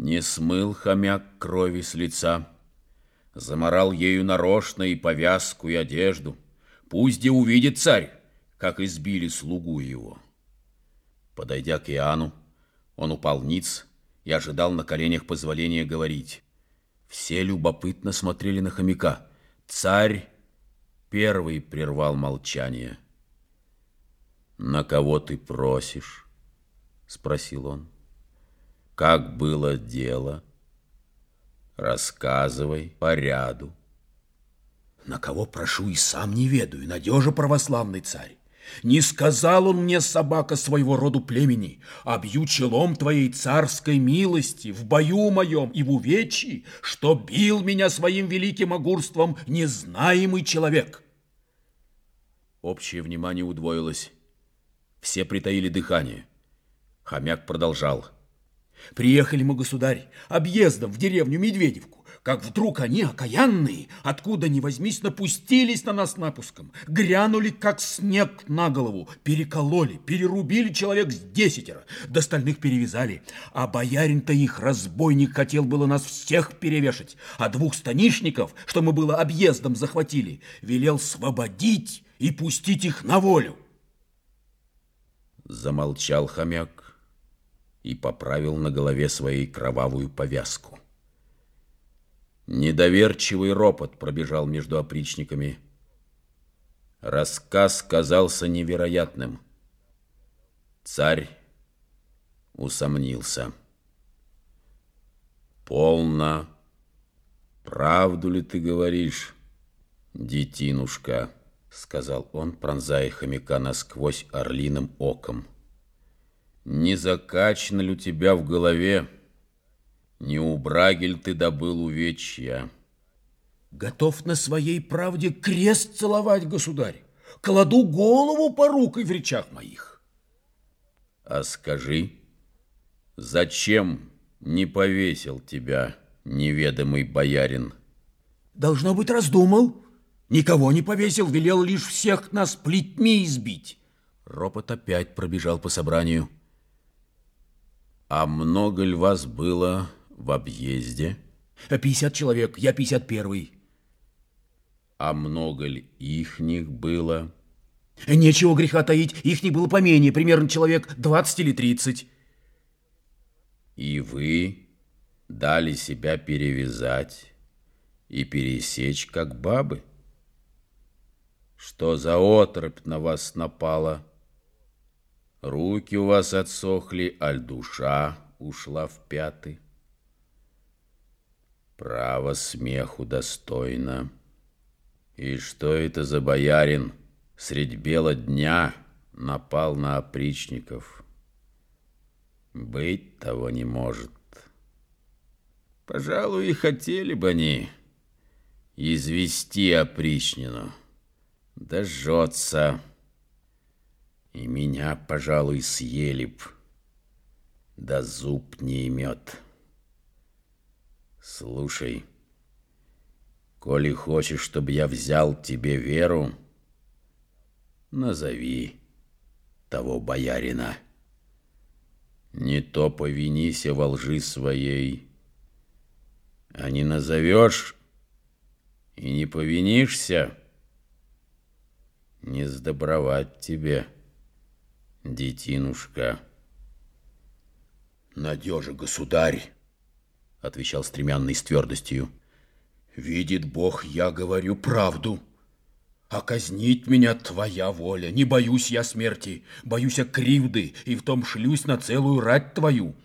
Не смыл хомяк крови с лица, Заморал ею нарочно и повязку, и одежду. Пусть где увидит царь, как избили слугу его. Подойдя к Иоанну, он упал ниц и ожидал на коленях позволения говорить. Все любопытно смотрели на хомяка. Царь первый прервал молчание. «На кого ты просишь?» — спросил он. «Как было дело?» Рассказывай по ряду. На кого прошу и сам не ведаю, надежа православный царь. Не сказал он мне, собака своего роду племени, обью челом твоей царской милости в бою моем и в увечьи, что бил меня своим великим огурством незнаемый человек. Общее внимание удвоилось. Все притаили дыхание. Хомяк продолжал. — Приехали мы, государь, объездом в деревню Медведевку, как вдруг они, окаянные, откуда ни возьмись, напустились на нас напуском, грянули, как снег на голову, перекололи, перерубили человек с десятеро, до остальных перевязали, а боярин-то их, разбойник, хотел было нас всех перевешать, а двух станишников, что мы было объездом захватили, велел свободить и пустить их на волю. Замолчал хомяк, и поправил на голове своей кровавую повязку. Недоверчивый ропот пробежал между опричниками. Рассказ казался невероятным. Царь усомнился. «Полно. Правду ли ты говоришь, детинушка?» — сказал он, пронзая хомяка насквозь орлиным оком. Не закачано ли у тебя в голове? Не у Брагель ты добыл увечья? Готов на своей правде крест целовать, государь. Кладу голову порукой в речах моих. А скажи, зачем не повесил тебя неведомый боярин? Должно быть, раздумал. Никого не повесил, велел лишь всех нас плетьми избить. Ропот опять пробежал по собранию. А много ли вас было в объезде? Пятьдесят человек, я пятьдесят первый. А много ли ихних было? Нечего греха таить, их не было поменее, примерно человек двадцать или тридцать. И вы дали себя перевязать и пересечь, как бабы? Что за оторопь на вас напала? — Руки у вас отсохли, аль душа ушла в пяты. Право смеху достойно. И что это за боярин средь бела дня напал на опричников? Быть того не может. Пожалуй, и хотели бы они извести опричнину. Да и меня, пожалуй, съели б, да зуб не имет. Слушай, коли хочешь, чтобы я взял тебе веру, назови того боярина. Не то повинися во лжи своей, а не назовешь и не повинишься, не сдобровать тебе» детинушка. Надежа, государь, отвечал стремянный с твердостью. Видит Бог, я говорю правду. А казнить меня твоя воля. Не боюсь я смерти, боюсь я кривды, и в том шлюсь на целую рать твою.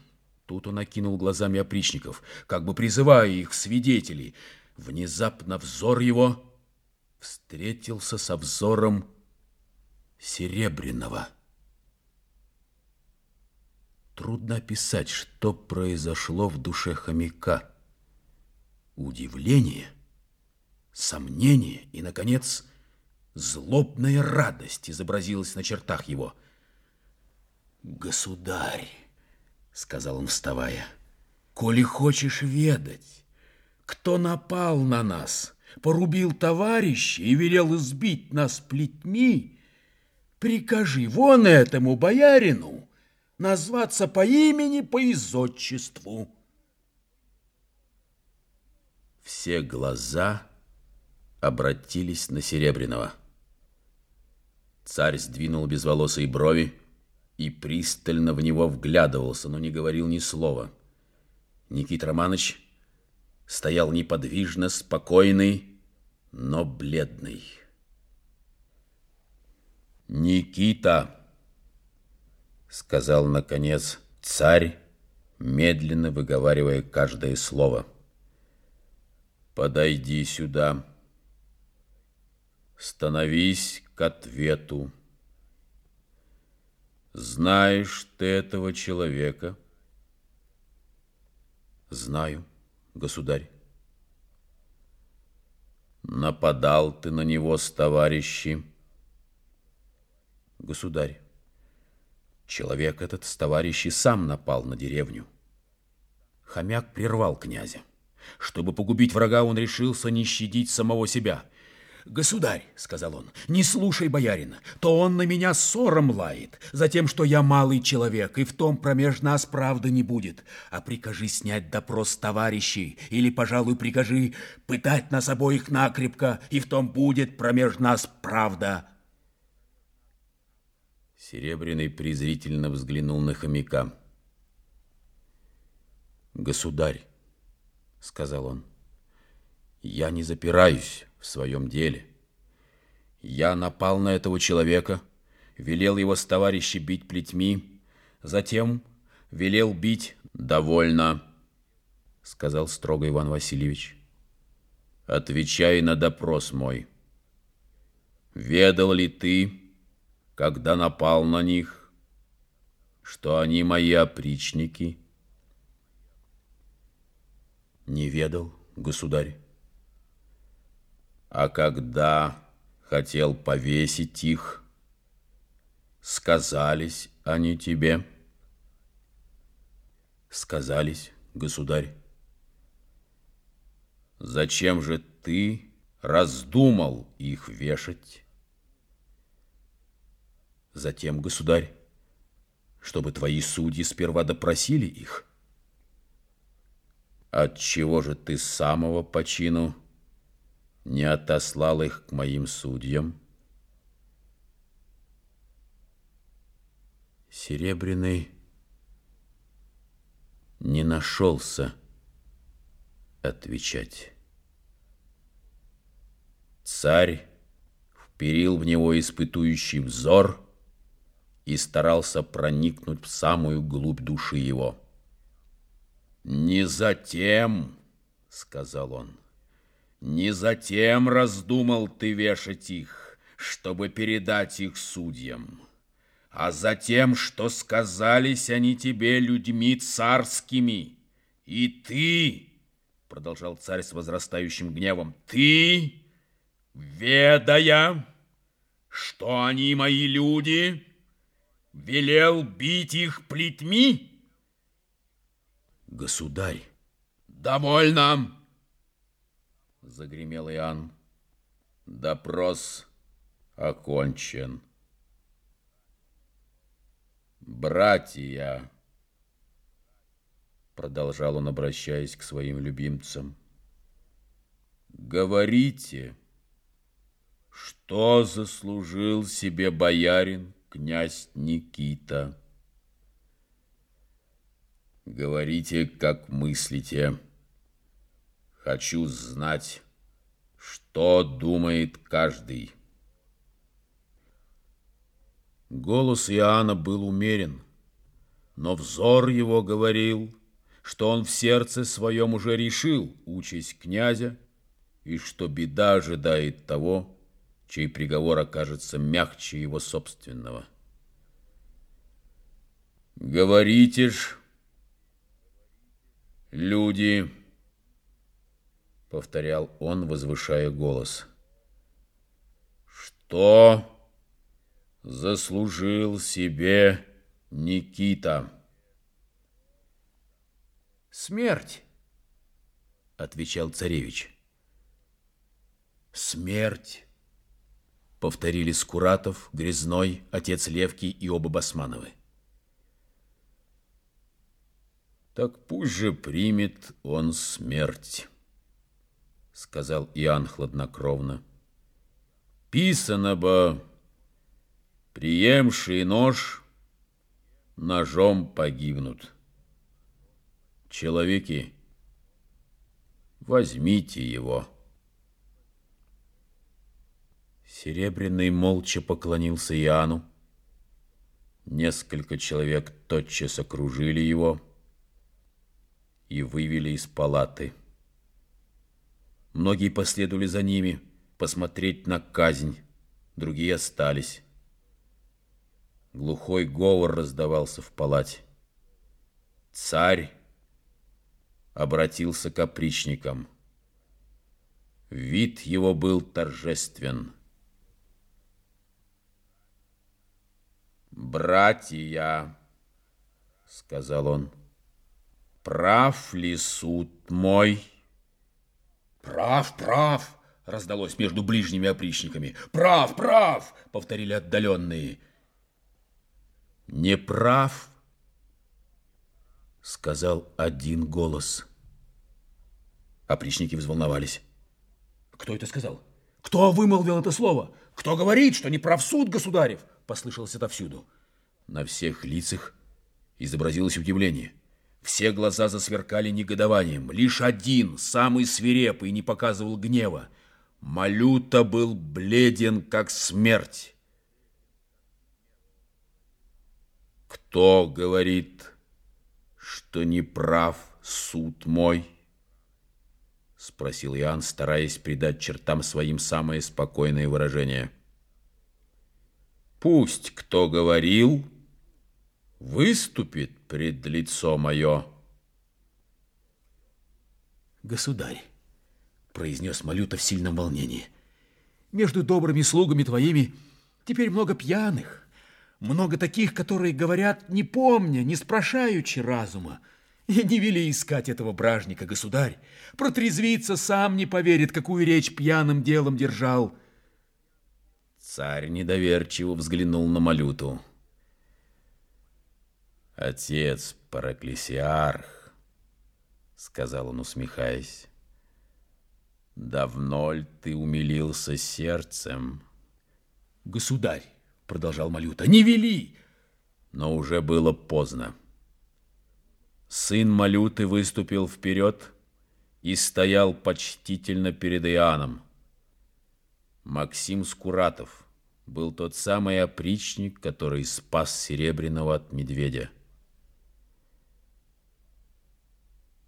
Тут он окинул глазами опричников, как бы призывая их в свидетели. Внезапно взор его встретился со взором Серебряного. Трудно описать, что произошло в душе хомяка. Удивление, сомнение и, наконец, злобная радость изобразилась на чертах его. «Государь», — сказал он, вставая, — «коли хочешь ведать, кто напал на нас, порубил товарища и велел избить нас плетьми, прикажи вон этому боярину, назваться по имени, по изотчеству. Все глаза обратились на Серебряного. Царь сдвинул безволосые брови и пристально в него вглядывался, но не говорил ни слова. Никит Романович стоял неподвижно, спокойный, но бледный. «Никита!» — сказал, наконец, царь, медленно выговаривая каждое слово. «Подойди сюда. Становись к ответу. Знаешь ты этого человека?» «Знаю, государь». «Нападал ты на него с товарищи?» «Государь, человек этот с товарищи сам напал на деревню». Хомяк прервал князя. Чтобы погубить врага, он решился не щадить самого себя – «Государь», — сказал он, — «не слушай боярина, то он на меня ссором лает, за тем, что я малый человек, и в том промеж нас правды не будет. А прикажи снять допрос товарищей, или, пожалуй, прикажи пытать нас обоих накрепко, и в том будет промеж нас правда». Серебряный презрительно взглянул на хомяка. «Государь», — сказал он, — «я не запираюсь» в своем деле. Я напал на этого человека, велел его с товарищи бить плетьми, затем велел бить «довольно», — сказал строго Иван Васильевич. «Отвечай на допрос мой. Ведал ли ты, когда напал на них, что они мои опричники?» «Не ведал, государь». А когда хотел повесить их, сказались они тебе? Сказались, государь. Зачем же ты раздумал их вешать? Затем, государь, чтобы твои судьи сперва допросили их. Отчего же ты самого почину не отослал их к моим судьям? Серебряный не нашелся отвечать. Царь вперил в него испытующий взор и старался проникнуть в самую глубь души его. «Не затем, — сказал он, — не затем раздумал ты вешать их, чтобы передать их судьям, а затем, что сказались они тебе людьми царскими. И ты, продолжал царь с возрастающим гневом, ты, ведая, что они мои люди, велел бить их плетьми? Государь, довольно загремел Иоанн. Допрос окончен. Братья, продолжал он, обращаясь к своим любимцам, говорите, что заслужил себе боярин князь Никита. Говорите, как мыслите. Хочу знать, что думает каждый. Голос Иоанна был умерен, но взор его говорил, что он в сердце своем уже решил участь князя и что беда ожидает того, чей приговор окажется мягче его собственного. Говорите ж, люди, повторял он, возвышая голос. Что заслужил себе Никита? Смерть, отвечал царевич. Смерть, повторили Скуратов, Грязной, отец Левки и оба Басмановы. Так пусть же примет он смерть сказал Иоанн хладнокровно. Писано бы, приемший нож ножом погибнут. Человеки, возьмите его. Серебряный молча поклонился Иоанну. Несколько человек тотчас окружили его и вывели из палаты. Многие последовали за ними посмотреть на казнь, другие остались. Глухой говор раздавался в палате. Царь обратился к опричникам. Вид его был торжествен. «Братья», — сказал он, — «прав ли суд мой?» «Прав, прав!» — раздалось между ближними опричниками. «Прав, прав!» — повторили отдаленные. «Не прав!» — сказал один голос. Опричники взволновались. «Кто это сказал? Кто вымолвил это слово? Кто говорит, что не прав суд, государев?» — послышалось отовсюду. На всех лицах изобразилось удивление. Все глаза засверкали негодованием. Лишь один, самый свирепый, не показывал гнева. Малюта был бледен, как смерть. Кто говорит, что не прав суд мой? Спросил Иоанн, стараясь придать чертам своим самое спокойное выражение. Пусть кто говорил, выступит пред лицо мое. Государь, произнес Малюта в сильном волнении, между добрыми слугами твоими теперь много пьяных, много таких, которые говорят, не помня, не спрашаючи разума, и не вели искать этого бражника, государь. Протрезвиться сам не поверит, какую речь пьяным делом держал. Царь недоверчиво взглянул на Малюту. «Отец Параклесиарх», — сказал он, усмехаясь, — «давно ли ты умилился сердцем?» «Государь», — продолжал Малюта, — «не вели!» Но уже было поздно. Сын Малюты выступил вперед и стоял почтительно перед Иоанном. Максим Скуратов был тот самый опричник, который спас Серебряного от медведя.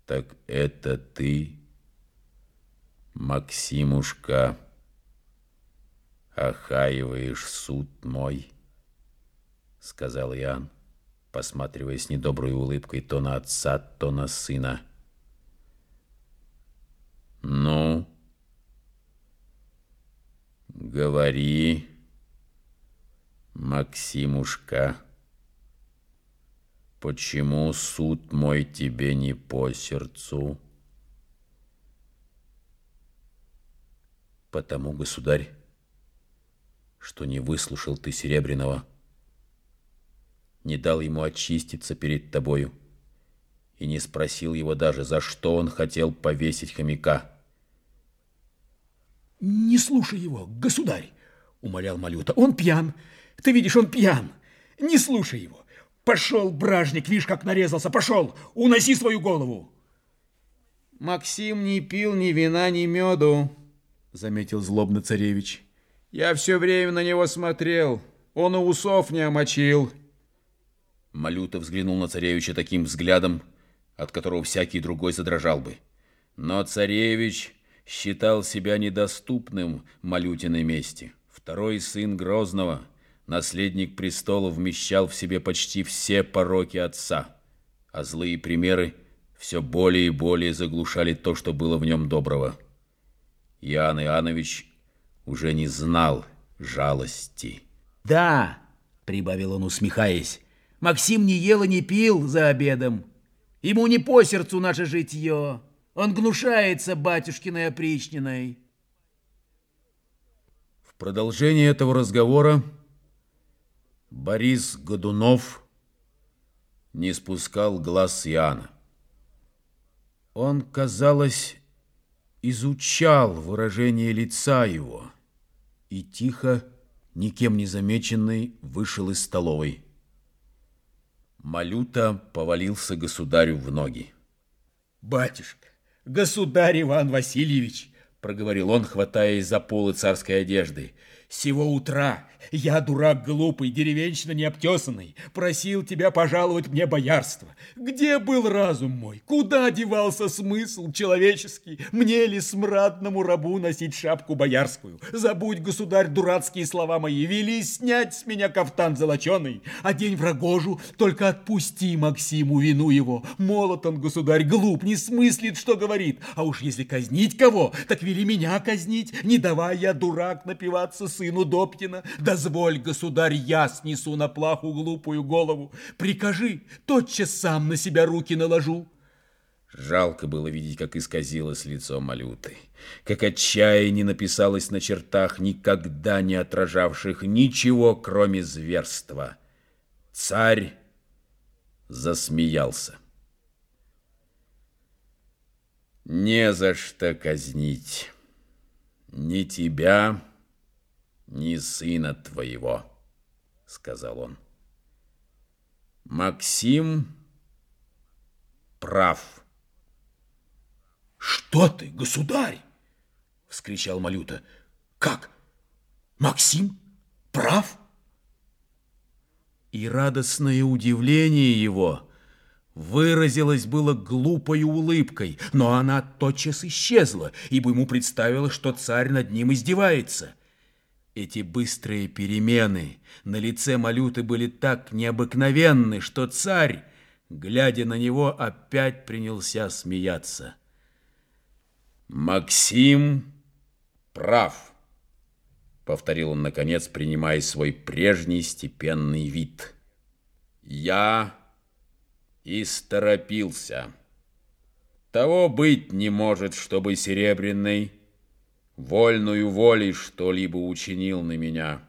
Так это ты, Максимушка, охаиваешь суд мой, сказал Иоанн, посматривая с недоброй улыбкой то на отца, то на сына. Ну, говори, Максимушка. Почему суд мой тебе не по сердцу? Потому, государь, что не выслушал ты Серебряного, не дал ему очиститься перед тобою и не спросил его даже, за что он хотел повесить хомяка. «Не слушай его, государь!» — умолял Малюта. «Он пьян! Ты видишь, он пьян! Не слушай его! Пошел, бражник, видишь, как нарезался, пошел, уноси свою голову. Максим не пил ни вина, ни меду, заметил злобно царевич. Я все время на него смотрел, он и усов не омочил. Малюта взглянул на царевича таким взглядом, от которого всякий другой задрожал бы. Но царевич считал себя недоступным Малютиной мести. Второй сын Грозного — наследник престола вмещал в себе почти все пороки отца, а злые примеры все более и более заглушали то, что было в нем доброго. Иоанн Иоаннович уже не знал жалости. «Да», — прибавил он, усмехаясь, — «Максим не ел и не пил за обедом. Ему не по сердцу наше житье. Он гнушается батюшкиной опричниной». В продолжение этого разговора Борис Годунов не спускал глаз Яна. Он, казалось, изучал выражение лица его и тихо, никем не замеченный, вышел из столовой. Малюта повалился государю в ноги. «Батюшка, государь Иван Васильевич!» — проговорил он, хватаясь за полы царской одежды — Сего утра я, дурак глупый, деревенщина необтесанный, просил тебя пожаловать мне боярство. Где был разум мой? Куда девался смысл человеческий? Мне ли смрадному рабу носить шапку боярскую? Забудь, государь, дурацкие слова мои, вели снять с меня кафтан золоченый, а день в рогожу, только отпусти Максиму вину его. Молот он, государь, глуп, не смыслит, что говорит. А уж если казнить кого, так вели меня казнить, не давай я, дурак, напиваться сыну Доптина. Дозволь, государь, я снесу на плаху глупую голову. Прикажи, тотчас сам на себя руки наложу. Жалко было видеть, как исказилось лицо Малюты, как отчаяние написалось на чертах, никогда не отражавших ничего, кроме зверства. Царь засмеялся. Не за что казнить ни тебя, ни сына твоего, сказал он. Максим прав. Что ты, государь? вскричал Малюта. Как? Максим прав? И радостное удивление его выразилось было глупой улыбкой, но она тотчас исчезла, ибо ему представилось, что царь над ним издевается. Эти быстрые перемены на лице Малюты были так необыкновенны, что царь, глядя на него, опять принялся смеяться. «Максим прав», — повторил он, наконец, принимая свой прежний степенный вид. «Я исторопился. Того быть не может, чтобы Серебряный вольную волей что-либо учинил на меня.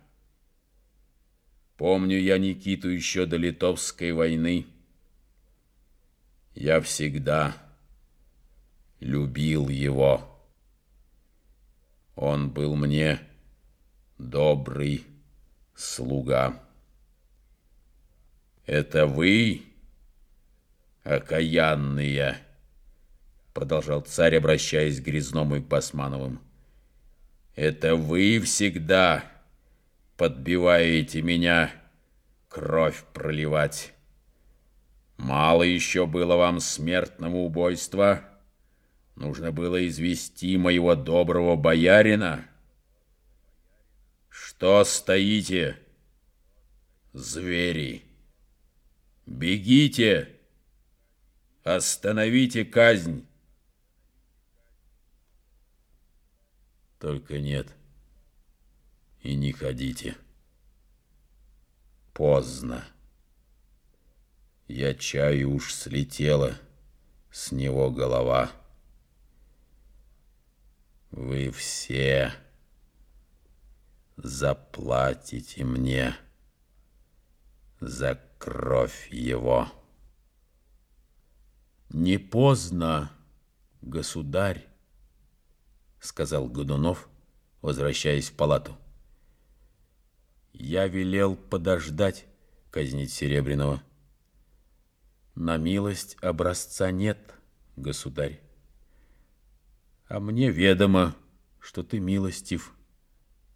Помню я Никиту еще до Литовской войны. Я всегда любил его. Он был мне добрый слуга. Это вы, окаянные, продолжал царь, обращаясь к Грязному и к Басмановым. Это вы всегда подбиваете меня кровь проливать. Мало еще было вам смертного убойства. Нужно было извести моего доброго боярина. Что стоите, звери? Бегите, остановите казнь. Только нет. И не ходите. Поздно. Я чаю уж слетела с него голова. Вы все заплатите мне за кровь его. Не поздно, государь. — сказал Годунов, возвращаясь в палату. «Я велел подождать казнить Серебряного. На милость образца нет, государь. А мне ведомо, что ты милостив,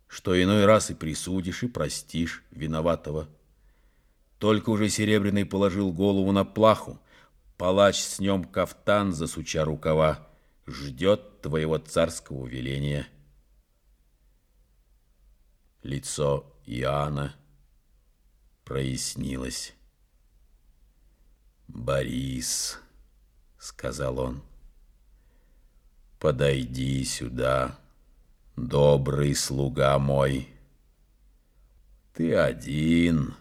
что иной раз и присудишь, и простишь виноватого. Только уже Серебряный положил голову на плаху, палач с нем кафтан, засуча рукава, ждет твоего царского веления. Лицо Иоанна прояснилось. «Борис», — сказал он, — «подойди сюда, добрый слуга мой. Ты один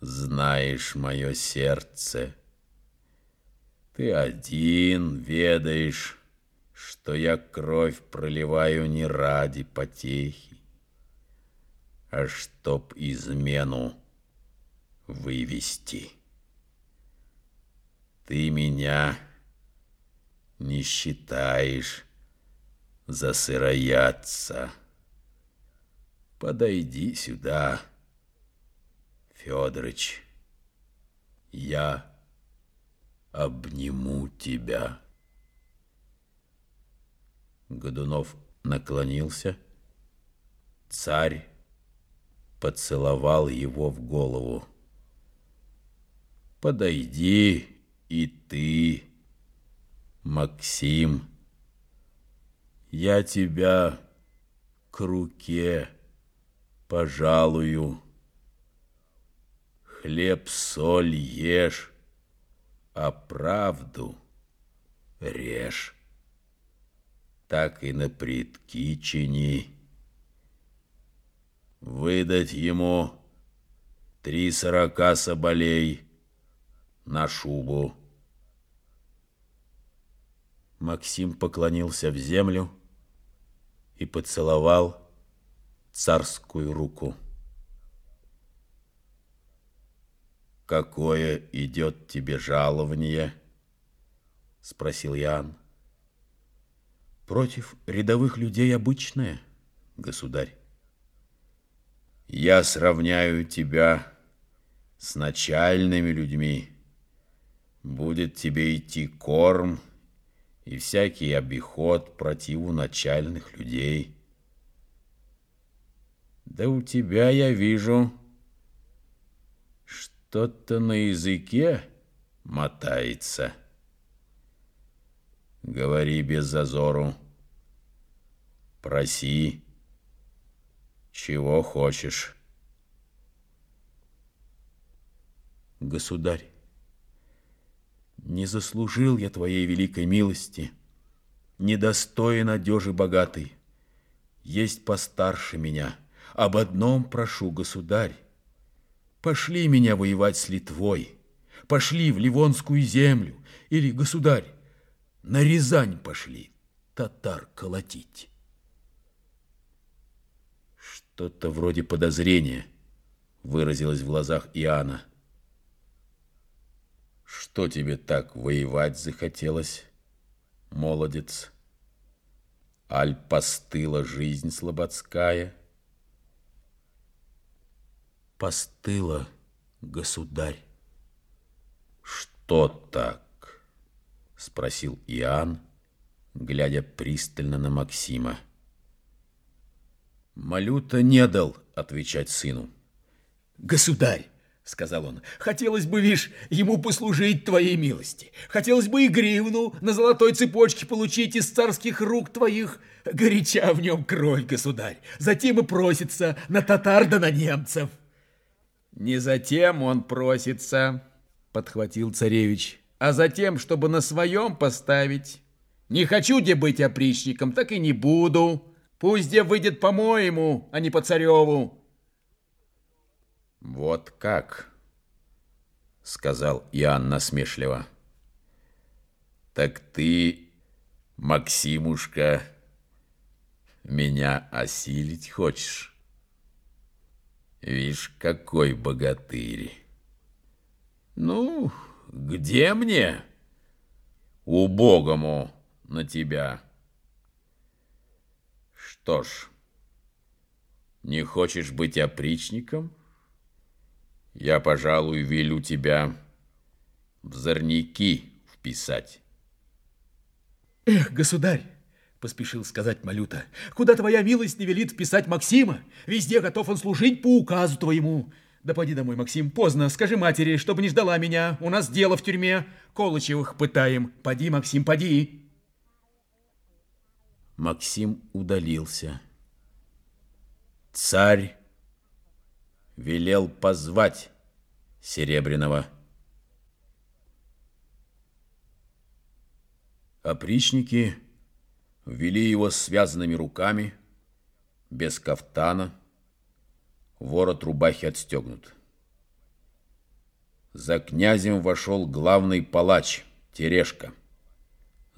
знаешь мое сердце. Ты один ведаешь, что я кровь проливаю не ради потехи, а чтоб измену вывести. Ты меня не считаешь засыроятся. Подойди сюда, Федорыч. Я обниму тебя. Годунов наклонился. Царь поцеловал его в голову. Подойди и ты, Максим. Я тебя к руке пожалую. Хлеб-соль ешь, а правду режь. Так и на предки чини. Выдать ему три сорока соболей на шубу. Максим поклонился в землю и поцеловал царскую руку. «Какое идет тебе жалование?» — спросил Иоанн. «Против рядовых людей обычное, государь. Я сравняю тебя с начальными людьми. Будет тебе идти корм и всякий обиход противу начальных людей. Да у тебя, я вижу, что-то на языке мотается. Говори без зазору. Проси, чего хочешь. Государь, не заслужил я твоей великой милости, недостоин одежи богатой. Есть постарше меня, об одном прошу, государь. Пошли меня воевать с Литвой, пошли в Ливонскую землю, или, государь, на Рязань пошли татар колотить. Что-то вроде подозрения выразилось в глазах Иоанна. Что тебе так воевать захотелось, молодец? Аль постыла жизнь слободская? Постыла, государь. Что так? Спросил Иоанн, глядя пристально на Максима. Малюта не дал отвечать сыну. Государь, сказал он, хотелось бы, вишь, ему послужить твоей милости. Хотелось бы и гривну на золотой цепочке получить из царских рук твоих. Горяча в нем кровь, государь. Затем и просится на татар да на немцев. Не затем он просится, подхватил царевич, а затем, чтобы на своем поставить. Не хочу где быть опричником, так и не буду. Пусть где выйдет по-моему, а не по цареву. «Вот как?» — сказал Иоанн насмешливо. «Так ты, Максимушка, меня осилить хочешь? Вишь, какой богатырь! Ну, где мне, убогому, на тебя?» Что ж, не хочешь быть опричником? Я, пожалуй, велю тебя в зорняки вписать. Эх, государь, поспешил сказать Малюта, куда твоя милость не велит вписать Максима? Везде готов он служить по указу твоему. Да поди домой, Максим, поздно. Скажи матери, чтобы не ждала меня. У нас дело в тюрьме. Колычевых пытаем. Поди, Максим, поди. Максим удалился. Царь велел позвать Серебряного. Опричники ввели его связанными руками, без кафтана, ворот рубахи отстегнут. За князем вошел главный палач, Терешка,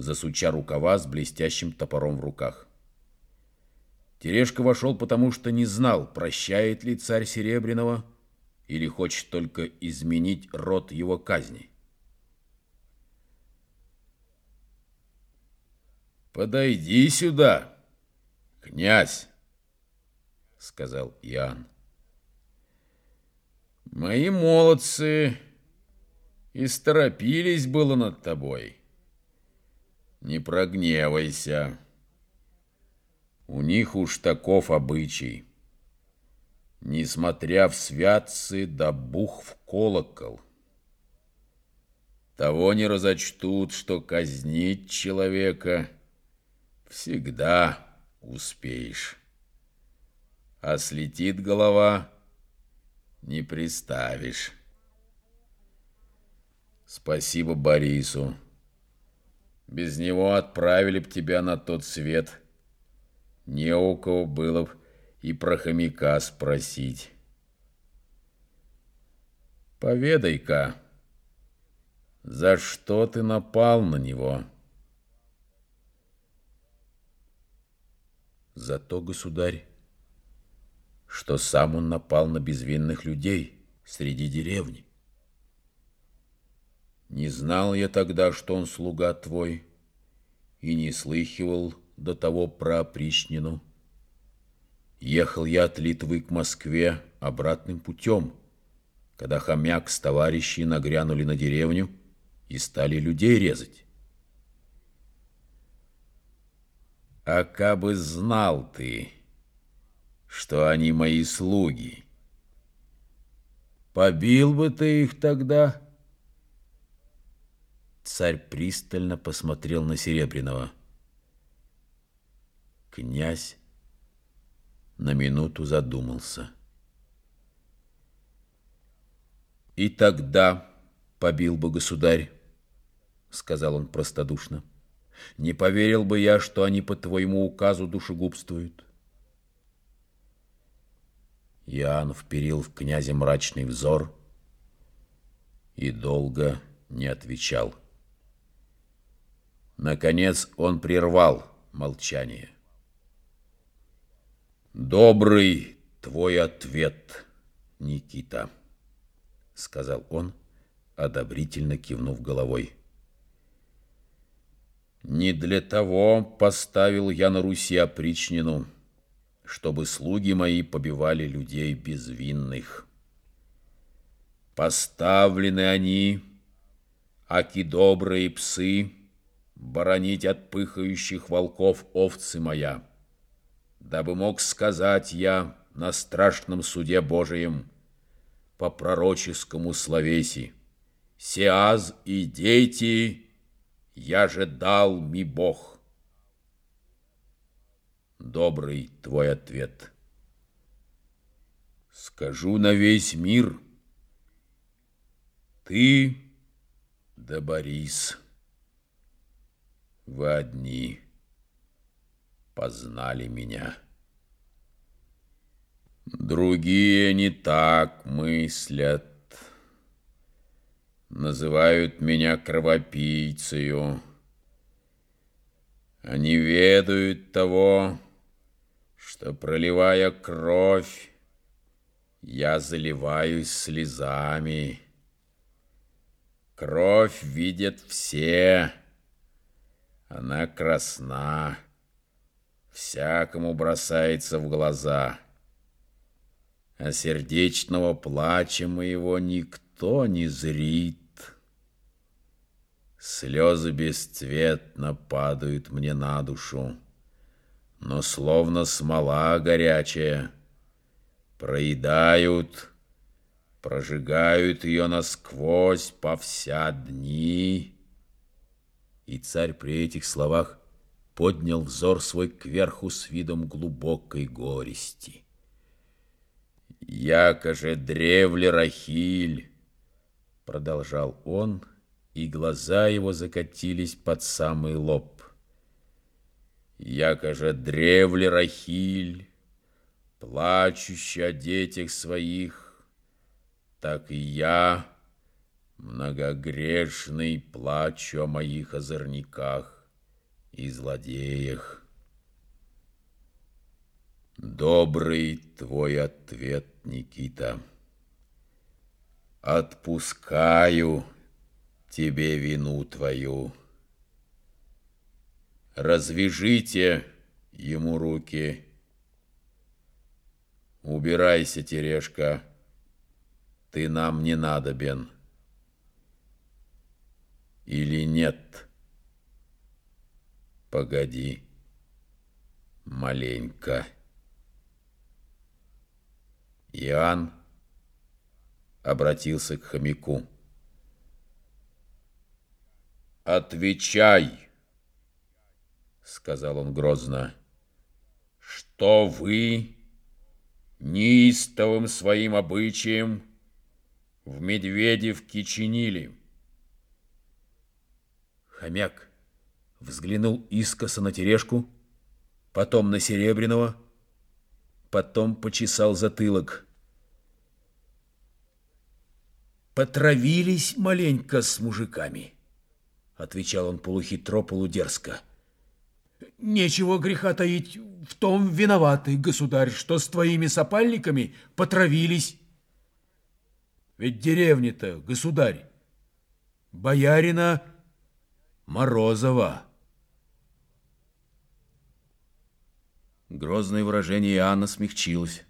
засуча рукава с блестящим топором в руках. Терешка вошел, потому что не знал, прощает ли царь Серебряного или хочет только изменить род его казни. «Подойди сюда, Князь, сказал Иоанн, мои молодцы и сторопились было над тобой. Не прогневайся. У них уж таков обычай. Несмотря в святцы, да бух в колокол. Того не разочтут, что казнить человека всегда успеешь. А слетит голова, не приставишь. Спасибо Борису. Без него отправили б тебя на тот свет. Не у кого было б и про хомяка спросить. Поведай-ка, за что ты напал на него? За то, государь, что сам он напал на безвинных людей среди деревни. Не знал я тогда, что он слуга твой, и не слыхивал до того про опричнину. Ехал я от Литвы к Москве обратным путем, когда хомяк с товарищи нагрянули на деревню и стали людей резать. А кабы знал ты, что они мои слуги, побил бы ты их тогда? Царь пристально посмотрел на Серебряного. Князь на минуту задумался. «И тогда побил бы государь», — сказал он простодушно. «Не поверил бы я, что они по твоему указу душегубствуют». Иоанн вперил в князя мрачный взор и долго не отвечал. Наконец он прервал молчание. «Добрый твой ответ, Никита», — сказал он, одобрительно кивнув головой. «Не для того поставил я на Руси опричнину, чтобы слуги мои побивали людей безвинных. Поставлены они, аки добрые псы, боронить от пыхающих волков овцы моя» дабы мог сказать я на страшном суде Божием по пророческому словеси, «Сеаз и дети, я же дал ми Бог». Добрый твой ответ. Скажу на весь мир, ты да Борис, вы одни познали меня. Другие не так мыслят, называют меня кровопийцею. Они ведают того, что, проливая кровь, я заливаюсь слезами. Кровь видят все, она красна всякому бросается в глаза. А сердечного плача моего никто не зрит. Слезы бесцветно падают мне на душу, но словно смола горячая проедают, прожигают ее насквозь по вся дни. И царь при этих словах поднял взор свой кверху с видом глубокой горести. «Яко же древле Рахиль!» — продолжал он, и глаза его закатились под самый лоб. «Яко же древле Рахиль, плачущий о детях своих, так и я, многогрешный, плачу о моих озорниках и злодеях. Добрый твой ответ, Никита. Отпускаю тебе вину твою. Развяжите ему руки. Убирайся, Терешка, ты нам не надобен. Или нет? Погоди, маленько. Иоанн обратился к хомяку. «Отвечай!» — сказал он грозно. «Что вы неистовым своим обычаем в Медведевке чинили?» Хомяк взглянул искоса на тележку, потом на Серебряного, потом почесал затылок. «Потравились маленько с мужиками», — отвечал он полухитро, полудерзко. «Нечего греха таить, в том виноваты, государь, что с твоими сопальниками потравились. Ведь деревня-то, государь, боярина Морозова». Грозное выражение Иоанна смягчилось.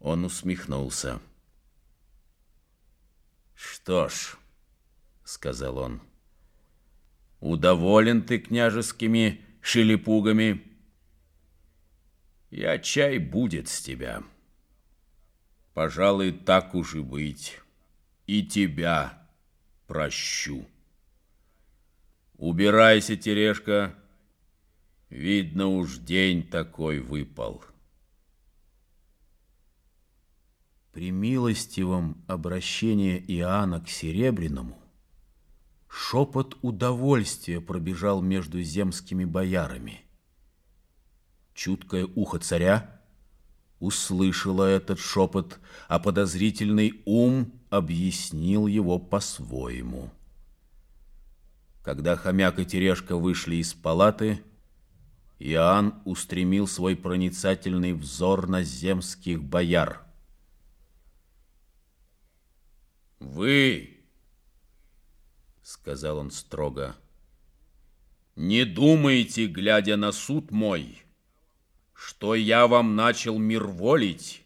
Он усмехнулся. «Что ж», — сказал он, — «удоволен ты княжескими шелепугами. Я чай будет с тебя. Пожалуй, так уж и быть, и тебя прощу. Убирайся, Терешка, — Видно уж день такой выпал. При милостивом обращении Иоанна к Серебряному шепот удовольствия пробежал между земскими боярами. Чуткое ухо царя услышало этот шепот, а подозрительный ум объяснил его по-своему. Когда хомяк и Терешка вышли из палаты, Иоанн устремил свой проницательный взор на земских бояр. «Вы, — сказал он строго, — не думайте, глядя на суд мой, что я вам начал мир волить?»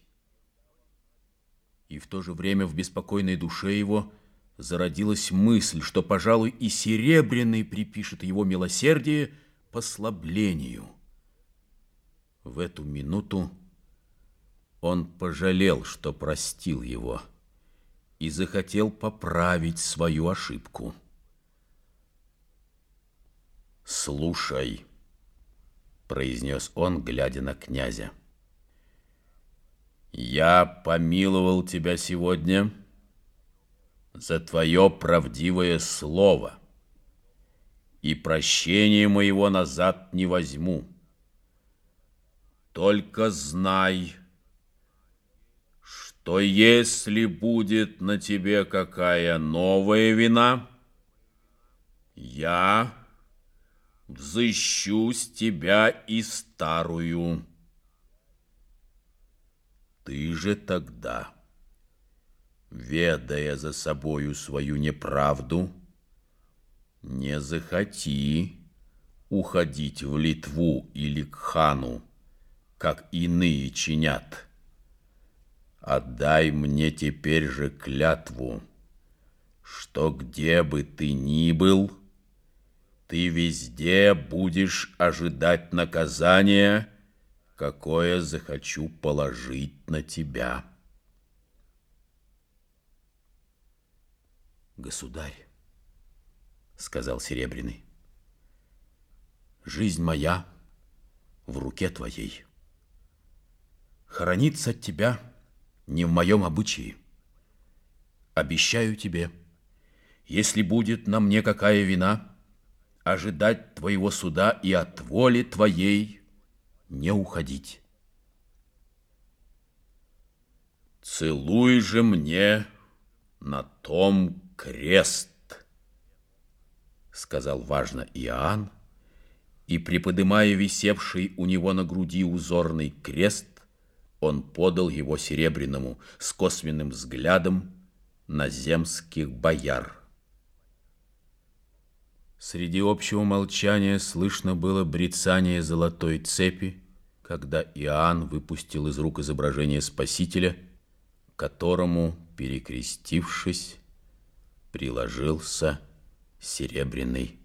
И в то же время в беспокойной душе его зародилась мысль, что, пожалуй, и Серебряный припишет его милосердие — послаблению. В эту минуту он пожалел, что простил его, и захотел поправить свою ошибку. «Слушай», — произнес он, глядя на князя, — «я помиловал тебя сегодня за твое правдивое слово» и прощения моего назад не возьму. Только знай, что если будет на тебе какая новая вина, я взыщу с тебя и старую. Ты же тогда, ведая за собою свою неправду, не захоти уходить в Литву или к хану, как иные чинят. Отдай мне теперь же клятву, что где бы ты ни был, ты везде будешь ожидать наказания, какое захочу положить на тебя. Государь, сказал Серебряный. Жизнь моя в руке твоей. Хорониться от тебя не в моем обычае. Обещаю тебе, если будет на мне какая вина, ожидать твоего суда и от воли твоей не уходить. Целуй же мне на том крест сказал важно Иоанн, и, приподымая висевший у него на груди узорный крест, он подал его серебряному с косвенным взглядом на земских бояр. Среди общего молчания слышно было брецание золотой цепи, когда Иоанн выпустил из рук изображение Спасителя, которому, перекрестившись, приложился серебряный.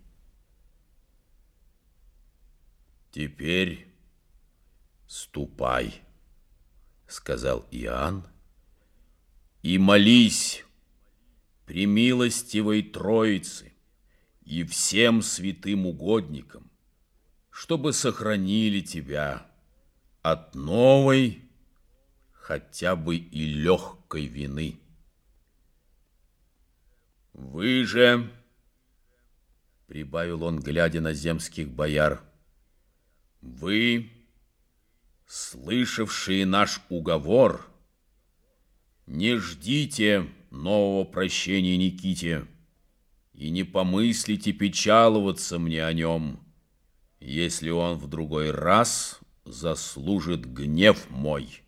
«Теперь ступай», — сказал Иоанн, — «и молись при милостивой Троице и всем святым угодникам, чтобы сохранили тебя» от новой, хотя бы и легкой вины. Вы же, прибавил он, глядя на земских бояр, вы, слышавшие наш уговор, не ждите нового прощения Никите и не помыслите печаловаться мне о нем, если он в другой раз заслужит гнев мой.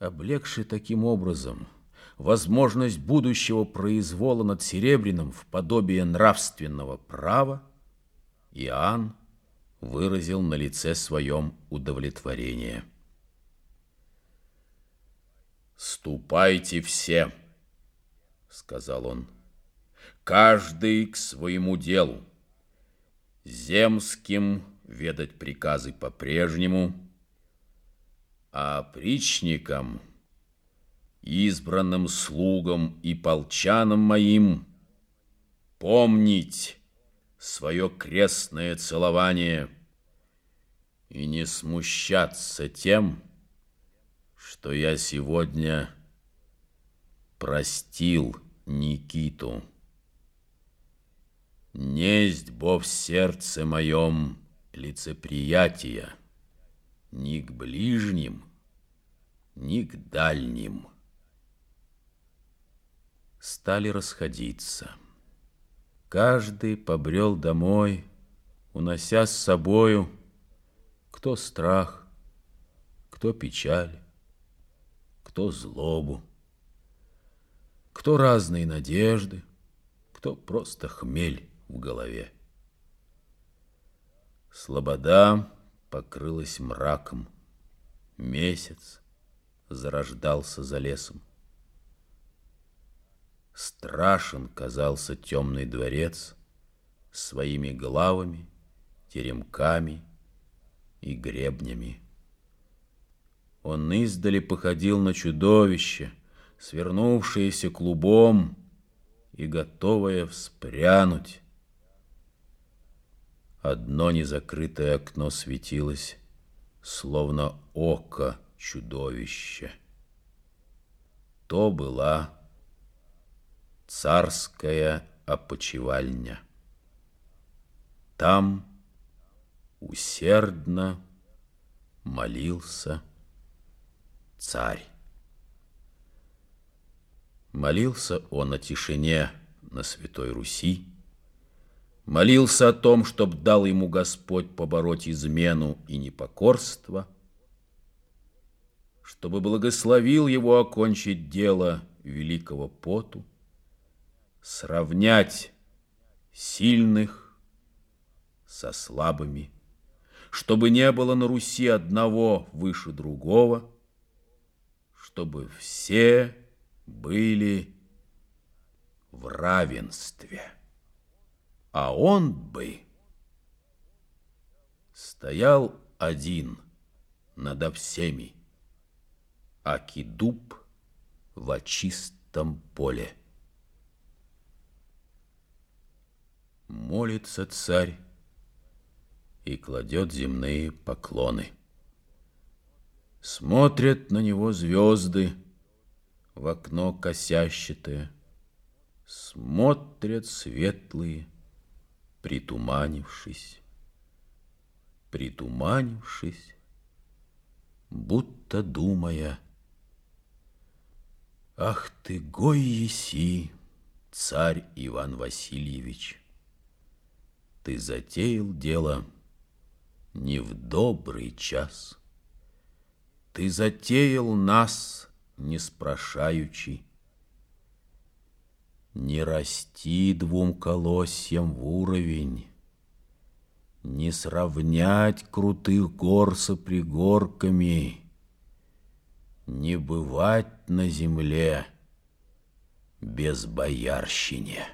Облегший таким образом возможность будущего произвола над Серебряным в подобие нравственного права, Иоанн выразил на лице своем удовлетворение. «Ступайте все», — сказал он, — «каждый к своему делу земским ведать приказы по-прежнему, а причникам, избранным слугам и полчанам моим помнить свое крестное целование и не смущаться тем, что я сегодня простил Никиту. Несть бо в сердце моем лицеприятия Ни к ближним, ни к дальним. Стали расходиться. Каждый побрел домой, Унося с собою Кто страх, кто печаль, Кто злобу, Кто разные надежды, Кто просто хмель в голове. Слобода покрылась мраком. Месяц зарождался за лесом. Страшен казался темный дворец своими главами, теремками и гребнями. Он издали походил на чудовище, свернувшееся клубом и готовое вспрянуть Одно незакрытое окно светилось, словно око чудовища. То была царская опочивальня. Там усердно молился царь. Молился он о тишине на Святой Руси, Молился о том, чтоб дал ему Господь побороть измену и непокорство, чтобы благословил его окончить дело великого поту, сравнять сильных со слабыми, чтобы не было на Руси одного выше другого, чтобы все были в равенстве а он бы стоял один надо всеми, аки дуб в чистом поле. Молится царь и кладет земные поклоны. Смотрят на него звезды в окно косящатое, Смотрят светлые, притуманившись, притуманившись, будто думая, Ах ты, гой еси, царь Иван Васильевич, Ты затеял дело не в добрый час, Ты затеял нас, не спрашаючи, Не расти двум колосьям в уровень, Не сравнять крутых гор с пригорками, Не бывать на земле без боярщине.